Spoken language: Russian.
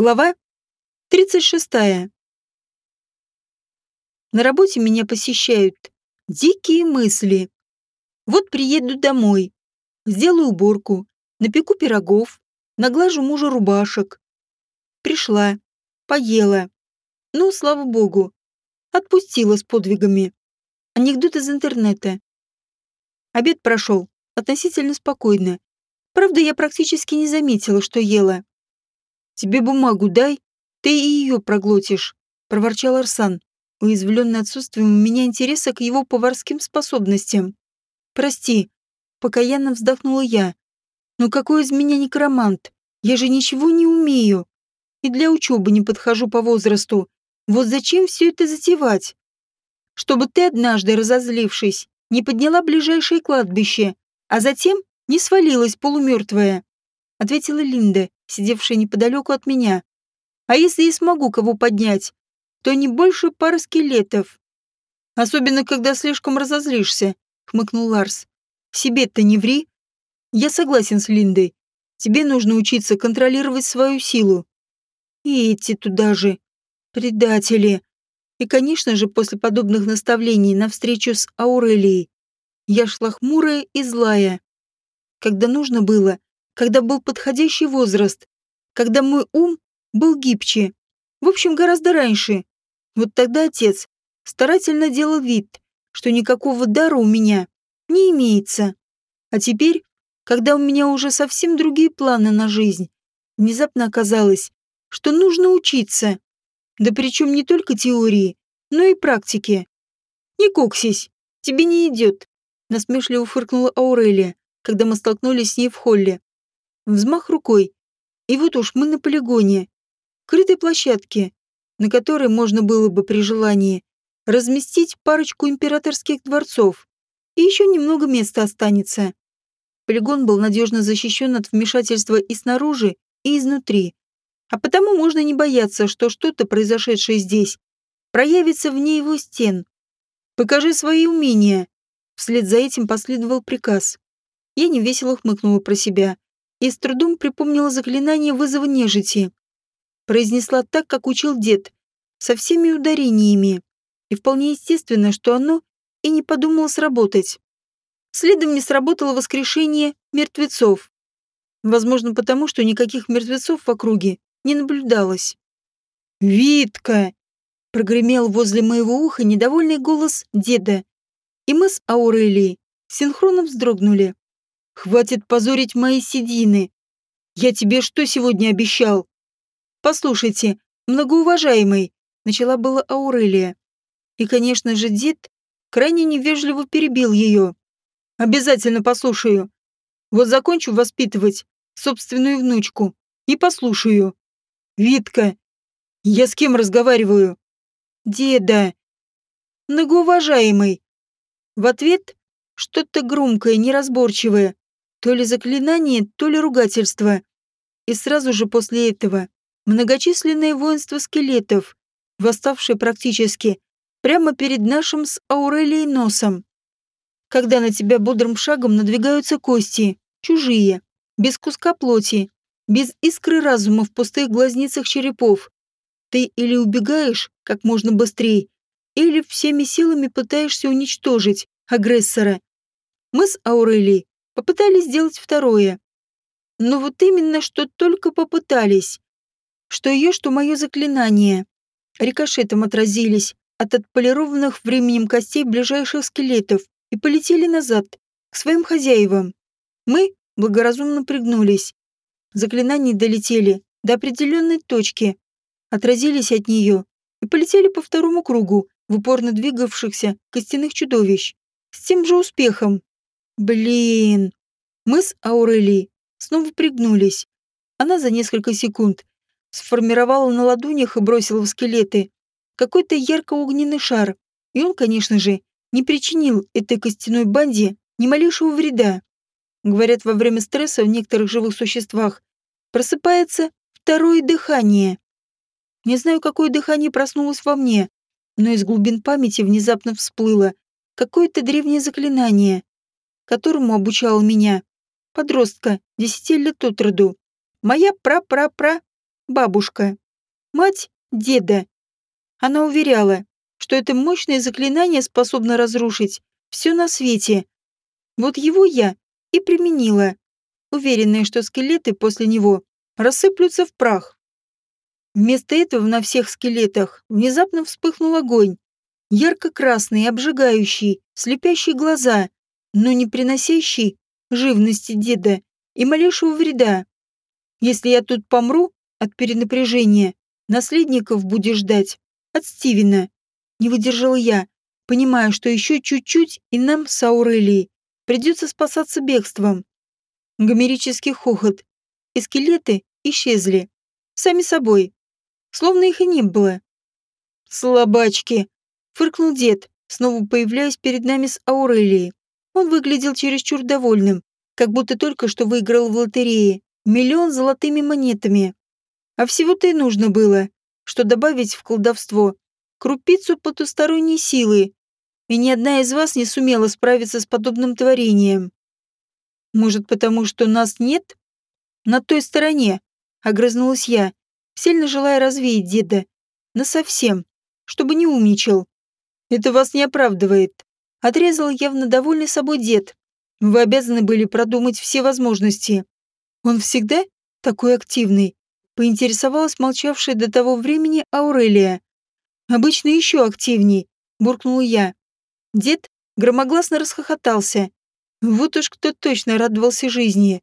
Глава 36. На работе меня посещают дикие мысли. Вот приеду домой, сделаю уборку, напеку пирогов, наглажу мужа рубашек. Пришла, поела. Ну, слава богу, отпустила с подвигами. Анекдот из интернета. Обед прошел относительно спокойно. Правда, я практически не заметила, что ела. «Тебе бумагу дай, ты и ее проглотишь», — проворчал Арсан, уязвленный отсутствием у меня интереса к его поварским способностям. «Прости», — покаянно вздохнула я. «Но какой из меня некромант? Я же ничего не умею. И для учебы не подхожу по возрасту. Вот зачем все это затевать? Чтобы ты однажды, разозлившись, не подняла ближайшее кладбище, а затем не свалилась полумертвая», — ответила Линда, сидевшая неподалеку от меня. А если и смогу кого поднять, то не больше пары скелетов. Особенно, когда слишком разозлишься, хмыкнул Ларс. Себе-то не ври. Я согласен с Линдой. Тебе нужно учиться контролировать свою силу. И эти туда же. Предатели. И, конечно же, после подобных наставлений на встречу с Аурелией я шла хмурая и злая. Когда нужно было, когда был подходящий возраст, когда мой ум был гибче. В общем, гораздо раньше. Вот тогда отец старательно делал вид, что никакого дара у меня не имеется. А теперь, когда у меня уже совсем другие планы на жизнь, внезапно оказалось, что нужно учиться. Да причем не только теории, но и практики. «Не куксись, тебе не идет», — насмешливо фыркнула Аурелия, когда мы столкнулись с ней в холле. Взмах рукой. И вот уж мы на полигоне. Крытой площадке, на которой можно было бы при желании разместить парочку императорских дворцов. И еще немного места останется. Полигон был надежно защищен от вмешательства и снаружи, и изнутри. А потому можно не бояться, что что-то, произошедшее здесь, проявится вне его стен. «Покажи свои умения!» Вслед за этим последовал приказ. Я невесело хмыкнула про себя и с трудом припомнила заклинание вызова нежити. Произнесла так, как учил дед, со всеми ударениями, и вполне естественно, что оно и не подумало сработать. Следом не сработало воскрешение мертвецов. Возможно, потому что никаких мертвецов в округе не наблюдалось. «Витка!» — прогремел возле моего уха недовольный голос деда, и мы с Аурелией синхронно вздрогнули. Хватит позорить мои седины. Я тебе что сегодня обещал? Послушайте, многоуважаемый, начала была Аурелия. И, конечно же, дед крайне невежливо перебил ее. Обязательно послушаю. Вот закончу воспитывать собственную внучку и послушаю. Витка, я с кем разговариваю? Деда. Многоуважаемый. В ответ что-то громкое, неразборчивое, то ли заклинание, то ли ругательство. И сразу же после этого многочисленное воинство скелетов, восставшее практически прямо перед нашим с Аурелией носом. Когда на тебя бодрым шагом надвигаются кости, чужие, без куска плоти, без искры разума в пустых глазницах черепов, ты или убегаешь как можно быстрее, или всеми силами пытаешься уничтожить агрессора. Мы с Аурелией Попытались сделать второе. Но вот именно, что только попытались. Что ее, что мое заклинание. Рикошетом отразились от отполированных временем костей ближайших скелетов и полетели назад, к своим хозяевам. Мы благоразумно пригнулись. Заклинания долетели до определенной точки, отразились от нее и полетели по второму кругу в упорно двигавшихся костяных чудовищ. С тем же успехом. Блин. Мы с Аурелией снова пригнулись. Она за несколько секунд сформировала на ладонях и бросила в скелеты какой-то ярко-огненный шар. И он, конечно же, не причинил этой костяной банде ни малейшего вреда. Говорят, во время стресса в некоторых живых существах просыпается второе дыхание. Не знаю, какое дыхание проснулось во мне, но из глубин памяти внезапно всплыло какое-то древнее заклинание, которому обучал меня, подростка, десяти лет от роду. Моя пра-пра-пра бабушка. Мать – деда. Она уверяла, что это мощное заклинание способно разрушить все на свете. Вот его я и применила, уверенная, что скелеты после него рассыплются в прах. Вместо этого на всех скелетах внезапно вспыхнул огонь, ярко-красный, обжигающий, слепящий глаза, но не приносящий живности деда и малейшего вреда. Если я тут помру от перенапряжения, наследников будешь ждать от Стивена. Не выдержала я, понимая, что еще чуть-чуть и нам с Аурелией придется спасаться бегством. Гомерический хохот. И скелеты исчезли. Сами собой. Словно их и не было. «Слабачки!» — фыркнул дед, снова появляясь перед нами с Аурелией. Он выглядел чересчур довольным, как будто только что выиграл в лотерее миллион золотыми монетами. А всего-то и нужно было, что добавить в колдовство крупицу потусторонней силы, и ни одна из вас не сумела справиться с подобным творением. Может, потому что нас нет? На той стороне, огрызнулась я, сильно желая развеять деда. Насовсем, чтобы не умничал. Это вас не оправдывает. Отрезал явно довольный собой дед. Вы обязаны были продумать все возможности. Он всегда такой активный, поинтересовалась молчавшая до того времени Аурелия. Обычно еще активней, буркнул я. Дед громогласно расхохотался. Вот уж кто точно радовался жизни.